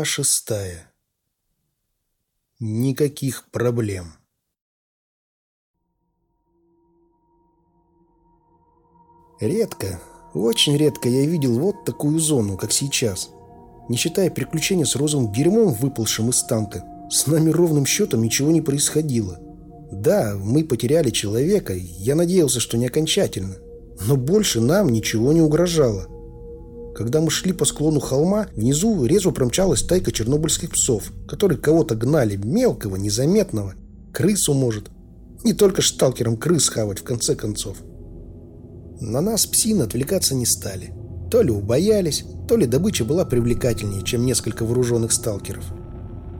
Глава шестая. Никаких проблем. Редко, очень редко я видел вот такую зону, как сейчас. Не считая приключения с розовым дерьмом, выпалшим из танка, с нами ровным счетом ничего не происходило. Да, мы потеряли человека, я надеялся, что не окончательно. Но больше нам ничего не угрожало. Когда мы шли по склону холма, внизу резво промчалась тайка чернобыльских псов, которые кого-то гнали, мелкого, незаметного. Крысу, может. Не только шталкером крыс хавать, в конце концов. На нас псины отвлекаться не стали. То ли убоялись, то ли добыча была привлекательнее, чем несколько вооруженных сталкеров.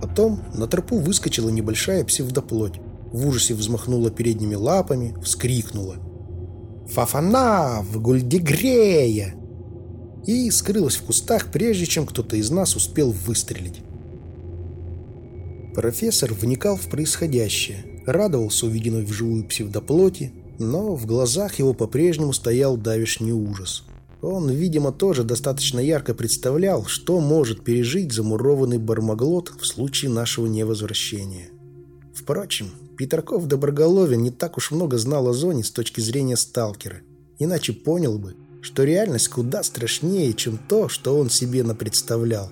Потом на тропу выскочила небольшая псевдоплоть. В ужасе взмахнула передними лапами, вскрикнула. «Фафана! В гульдегрея!» И скрылась в кустах, прежде чем кто-то из нас успел выстрелить. Профессор вникал в происходящее, радовался увиденной вживую псевдоплоти, но в глазах его по-прежнему стоял давишний ужас. Он, видимо, тоже достаточно ярко представлял, что может пережить замурованный бармаглот в случае нашего невозвращения. Впрочем, Петраков Доброголовин не так уж много знал о зоне с точки зрения сталкера, иначе понял бы, что реальность куда страшнее, чем то, что он себе напредставлял.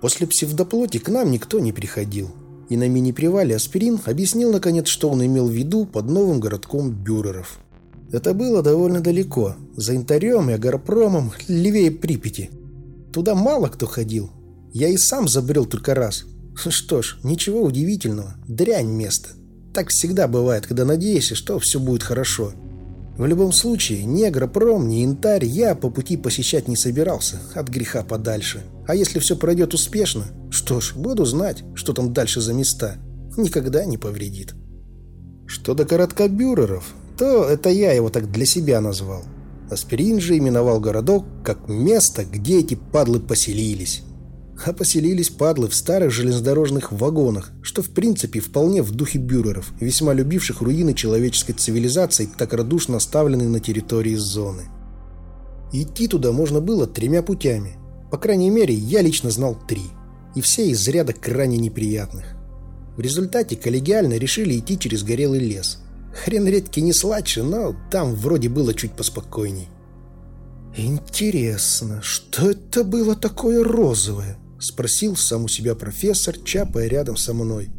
После псевдоплоти к нам никто не приходил, и на мини-привале Аспирин объяснил наконец, что он имел в виду под новым городком бюреров. Это было довольно далеко, за Интарем и Агорпромом, левее Припяти. Туда мало кто ходил. Я и сам забрел только раз. Что ж, ничего удивительного, дрянь место. Так всегда бывает, когда надеешься, что все будет хорошо. В любом случае, ни агропром, ни янтарь я по пути посещать не собирался, от греха подальше. А если все пройдет успешно, что ж, буду знать, что там дальше за места. Никогда не повредит. Что до короткобюреров, то это я его так для себя назвал. Аспирин же именовал городок как место, где эти падлы поселились а поселились падлы в старых железнодорожных вагонах, что в принципе вполне в духе бюреров, весьма любивших руины человеческой цивилизации, так радушно оставленной на территории зоны. Идти туда можно было тремя путями. По крайней мере, я лично знал три. И все из ряда крайне неприятных. В результате коллегиально решили идти через горелый лес. Хрен редьки не сладче, но там вроде было чуть поспокойней. «Интересно, что это было такое розовое?» Спросил сам у себя профессор, чапая рядом со мной.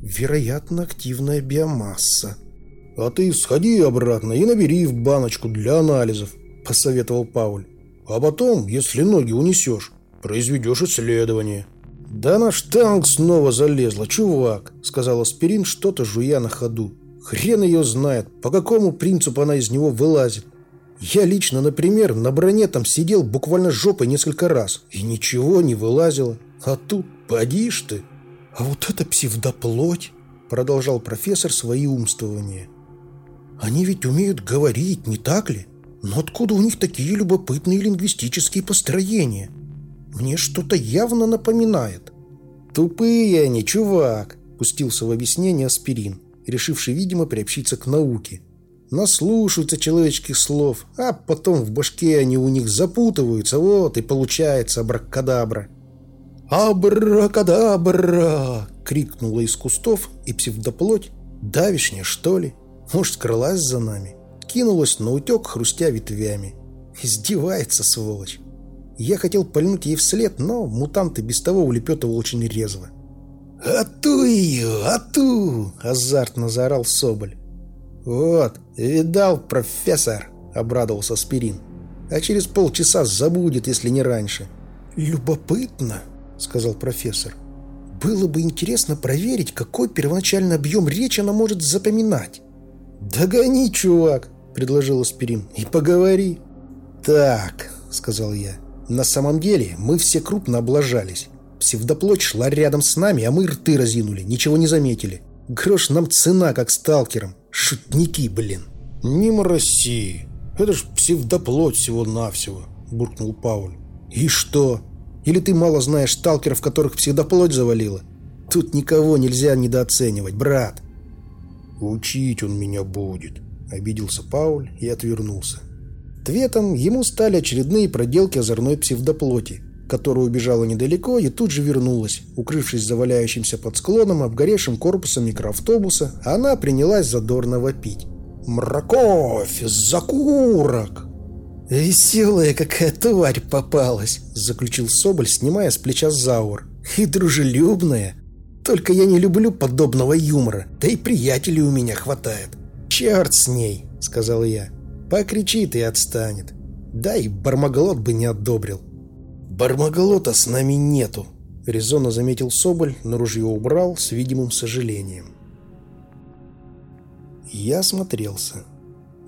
Вероятно, активная биомасса. «А ты сходи обратно и набери в баночку для анализов», – посоветовал Пауль. «А потом, если ноги унесешь, произведешь исследование». «Да наш танк снова залезла, чувак», – сказал Аспирин, что-то жуя на ходу. «Хрен ее знает, по какому принципу она из него вылазит. Я лично, например, на броне там сидел буквально жопой несколько раз, и ничего не вылазило. А тут, поди ты. А вот это псевдоплоть, продолжал профессор свои умствования. Они ведь умеют говорить, не так ли? Но откуда у них такие любопытные лингвистические построения? Мне что-то явно напоминает. Тупые они, чувак, пустился в объяснение аспирин, решивший, видимо, приобщиться к науке наслушаются человеческих слов, а потом в башке они у них запутываются, вот и получается абракадабра. «Абракадабра!» — крикнула из кустов, и псевдоплоть, давишня, что ли, может, скрылась за нами, кинулась на утек, хрустя ветвями. Издевается, сволочь. Я хотел пальнуть ей вслед, но мутант и без того улепетывал очень резво. «Ату ее! Ату!» — азартно заорал Соболь. «Вот, видал, профессор!» — обрадовался Спирин. «А через полчаса забудет, если не раньше». «Любопытно», — сказал профессор. «Было бы интересно проверить, какой первоначальный объем речи она может запоминать». «Догони, чувак!» — предложил Аспирин. «И поговори». «Так», — сказал я. «На самом деле мы все крупно облажались. Псевдоплоть шла рядом с нами, а мы рты разинули, ничего не заметили. Грош нам цена, как сталкерам. Шутники, блин. Не мороси. Это ж псевдоплоть всего-навсего, буркнул Пауль. И что? Или ты мало знаешь сталкеров, которых псевдоплоть завалила? Тут никого нельзя недооценивать, брат. Учить он меня будет, обиделся Пауль и отвернулся. Ответом ему стали очередные проделки озорной псевдоплоти, которая убежала недалеко и тут же вернулась. Укрывшись за валяющимся под склоном обгоревшим корпусом микроавтобуса, она принялась задорно вопить. «Мраковь! Закурок!» «Веселая какая тварь попалась!» — заключил Соболь, снимая с плеча Заур. «И дружелюбная! Только я не люблю подобного юмора, да и приятелей у меня хватает!» «Черт с ней!» — сказал я. «Покричит и отстанет. Да и Бармаглот бы не одобрил». «Бармаглота с нами нету», — резонно заметил Соболь, но ружье убрал с видимым сожалением. Я осмотрелся.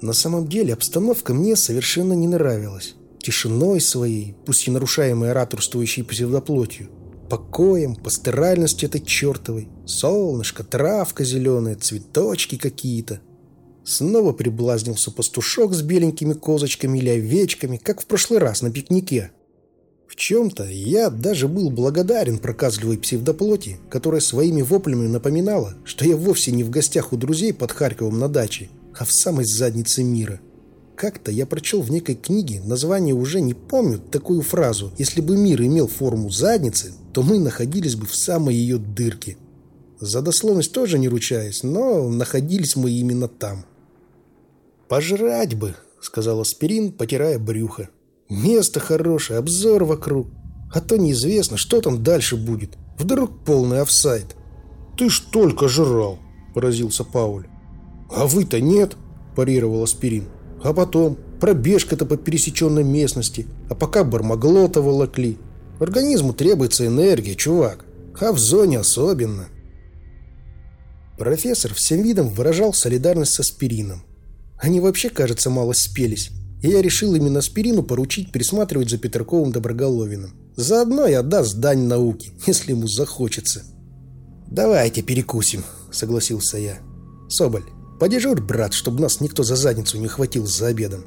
На самом деле обстановка мне совершенно не нравилась. Тишиной своей, пусть и нарушаемой ораторствующей псевдоплотью, покоем, пасторальностью этой чертовой, солнышко, травка зеленая, цветочки какие-то. Снова приблазнился пастушок с беленькими козочками или овечками, как в прошлый раз на пикнике. В чем-то я даже был благодарен проказливой псевдоплоти, которая своими воплями напоминала, что я вовсе не в гостях у друзей под Харьковом на даче, а в самой заднице мира. Как-то я прочел в некой книге, название уже не помню, такую фразу «Если бы мир имел форму задницы, то мы находились бы в самой ее дырке». За дословность тоже не ручаюсь, но находились мы именно там. «Пожрать бы», — сказал Аспирин, потирая брюхо. Место хорошее, обзор вокруг. А то неизвестно, что там дальше будет. Вдруг полный офсайд. «Ты ж только жрал!» – поразился Пауль. «А вы-то нет!» – парировал Аспирин. «А потом пробежка-то по пересеченной местности, а пока бармаглота волокли. Организму требуется энергия, чувак, а в зоне особенно». Профессор всем видом выражал солидарность с Аспирином. Они вообще, кажется, мало спелись и я решил именно Спирину поручить присматривать за Петрковым Доброголовиным. Заодно и отдаст дань науке, если ему захочется. «Давайте перекусим», — согласился я. «Соболь, подежурь, брат, чтобы нас никто за задницу не хватил за обедом».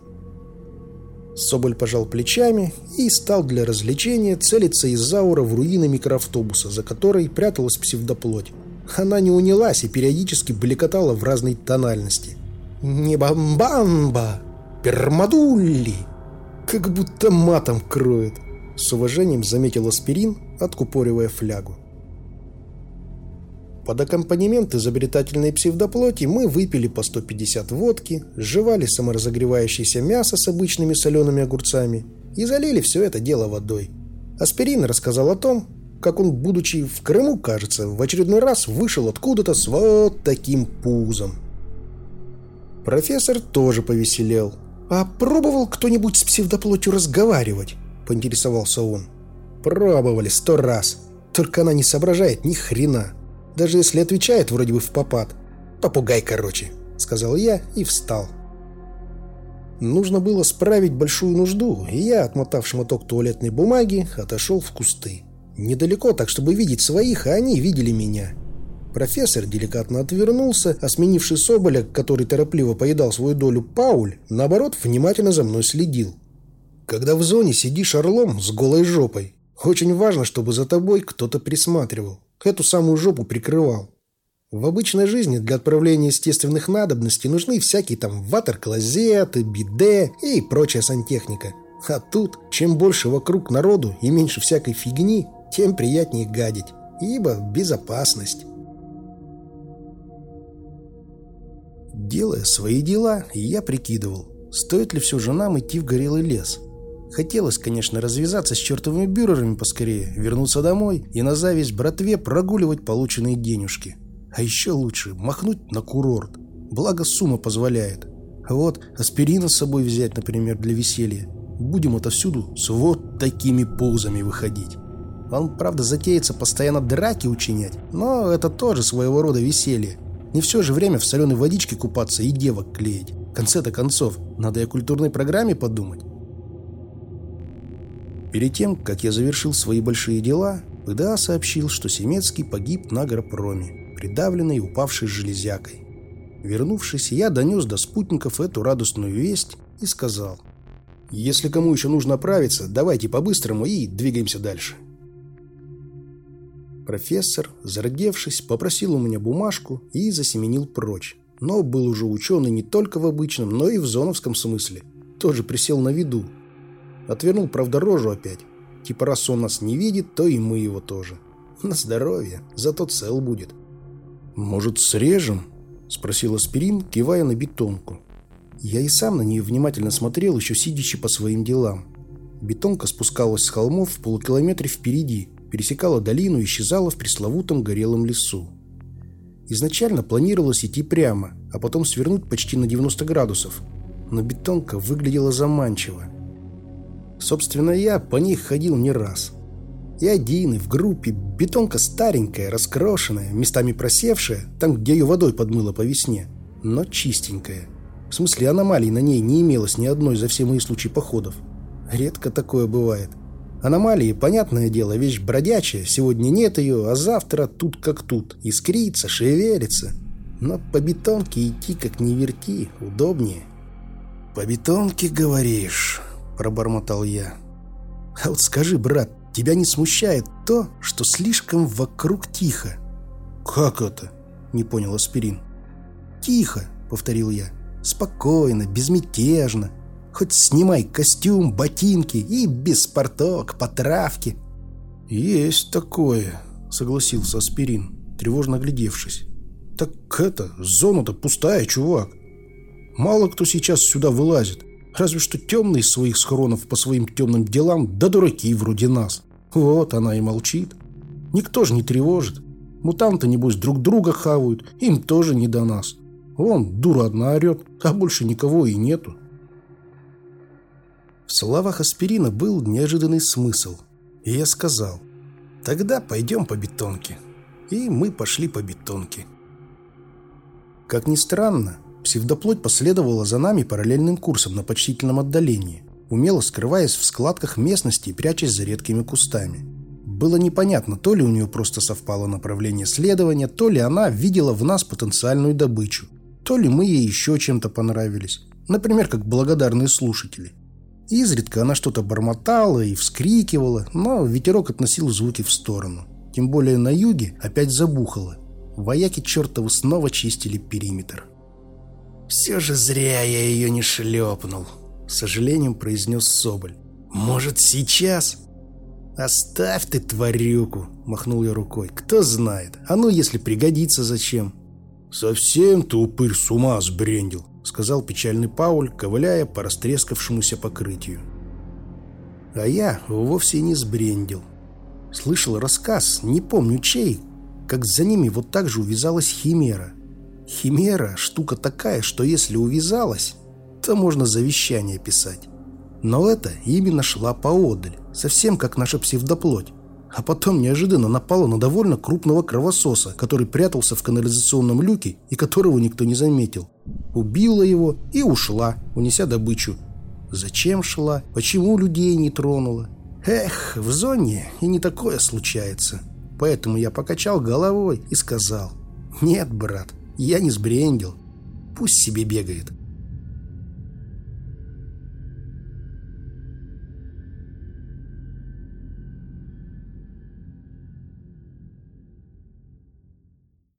Соболь пожал плечами и стал для развлечения целиться из заура в руины микроавтобуса, за которой пряталась псевдоплоть. Она не унялась и периодически бликотала в разной тональности. «Не бамбамба!» Пермадулли! Как будто матом кроет!» С уважением заметил аспирин, откупоривая флягу. Под аккомпанемент изобретательной псевдоплоти мы выпили по 150 водки, сживали саморазогревающееся мясо с обычными солеными огурцами и залили все это дело водой. Аспирин рассказал о том, как он, будучи в Крыму, кажется, в очередной раз вышел откуда-то с вот таким пузом. Профессор тоже повеселел – «А пробовал кто-нибудь с псевдоплотью разговаривать?» – поинтересовался он. «Пробовали сто раз. Только она не соображает ни хрена. Даже если отвечает вроде бы в попад. Попугай, короче», – сказал я и встал. Нужно было справить большую нужду, и я, отмотав шматок туалетной бумаги, отошел в кусты. Недалеко, так чтобы видеть своих, а они видели меня. Профессор деликатно отвернулся, а сменивший Соболя, который торопливо поедал свою долю Пауль, наоборот, внимательно за мной следил. Когда в зоне сидишь орлом с голой жопой, очень важно, чтобы за тобой кто-то присматривал, эту самую жопу прикрывал. В обычной жизни для отправления естественных надобностей нужны всякие там ватер-клозеты, биде и прочая сантехника. А тут, чем больше вокруг народу и меньше всякой фигни, тем приятнее гадить, ибо безопасность. Делая свои дела, я прикидывал, стоит ли все же нам идти в горелый лес. Хотелось, конечно, развязаться с чертовыми бюрерами поскорее, вернуться домой и на зависть братве прогуливать полученные денежки. А еще лучше махнуть на курорт. Благо сумма позволяет. Вот аспирина с собой взять, например, для веселья. Будем отовсюду с вот такими пузами выходить. Он, правда, затеется постоянно драки учинять, но это тоже своего рода веселье. Не все же время в соленой водичке купаться и девок клеить. В конце-то концов, надо и о культурной программе подумать. Перед тем, как я завершил свои большие дела, ПДА сообщил, что Семецкий погиб на агропроме, придавленный и упавший железякой. Вернувшись, я донес до спутников эту радостную весть и сказал, «Если кому еще нужно оправиться, давайте по-быстрому и двигаемся дальше». Профессор, зародевшись, попросил у меня бумажку и засеменил прочь. Но был уже ученый не только в обычном, но и в зоновском смысле. Тоже присел на виду. Отвернул, правда, рожу опять. Типа раз он нас не видит, то и мы его тоже. На здоровье, зато цел будет. «Может, срежем?» — спросил Аспирин, кивая на бетонку. Я и сам на нее внимательно смотрел, еще сидящий по своим делам. Бетонка спускалась с холмов в полукилометре впереди, пересекала долину и исчезала в пресловутом горелом лесу. Изначально планировалось идти прямо, а потом свернуть почти на 90 градусов. Но бетонка выглядела заманчиво. Собственно, я по ней ходил не раз. И один, и в группе. Бетонка старенькая, раскрошенная, местами просевшая, там, где ее водой подмыло по весне, но чистенькая. В смысле, аномалий на ней не имелось ни одной за все мои случаи походов. Редко такое бывает. Аномалии, понятное дело, вещь бродячая. Сегодня нет ее, а завтра тут как тут. Искрится, шевелится. Но по бетонке идти как не верти, удобнее. «По бетонке, говоришь?» – пробормотал я. «А вот скажи, брат, тебя не смущает то, что слишком вокруг тихо?» «Как это?» – не понял Аспирин. «Тихо», – повторил я. «Спокойно, безмятежно. Хоть снимай костюм, ботинки и без порток, по травке. «Есть такое», — согласился Аспирин, тревожно глядевшись. «Так это, зона-то пустая, чувак. Мало кто сейчас сюда вылазит. Разве что темные из своих схронов по своим темным делам, да дураки вроде нас. Вот она и молчит. Никто же не тревожит. Мутанты, небось, друг друга хавают, им тоже не до нас. Вон, дура одна орет, а больше никого и нету. В словах аспирина был неожиданный смысл. И я сказал, тогда пойдем по бетонке. И мы пошли по бетонке. Как ни странно, псевдоплоть последовала за нами параллельным курсом на почтительном отдалении, умело скрываясь в складках местности и прячась за редкими кустами. Было непонятно, то ли у нее просто совпало направление следования, то ли она видела в нас потенциальную добычу, то ли мы ей еще чем-то понравились, например, как благодарные слушатели. Изредка она что-то бормотала и вскрикивала, но ветерок относил звуки в сторону. Тем более на юге опять забухало. Вояки чертовы снова чистили периметр. «Все же зря я ее не шлепнул», — с сожалением произнес Соболь. «Может, сейчас?» «Оставь ты тварюку», — махнул я рукой. «Кто знает. А ну, если пригодится, зачем?» «Совсем ты, упырь, с ума сбрендил», сказал печальный Пауль, ковыляя по растрескавшемуся покрытию. А я вовсе не сбрендил. Слышал рассказ, не помню чей, как за ними вот так же увязалась химера. Химера – штука такая, что если увязалась, то можно завещание писать. Но это именно шла поодаль, совсем как наша псевдоплоть а потом неожиданно напала на довольно крупного кровососа, который прятался в канализационном люке и которого никто не заметил. Убила его и ушла, унеся добычу. Зачем шла? Почему людей не тронула? Эх, в зоне и не такое случается. Поэтому я покачал головой и сказал, «Нет, брат, я не сбрендил. Пусть себе бегает.